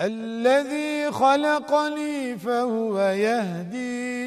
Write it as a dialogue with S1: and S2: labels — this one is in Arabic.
S1: الذي خلقني فهو يهدين